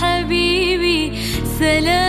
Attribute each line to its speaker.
Speaker 1: حبيبي. سلام.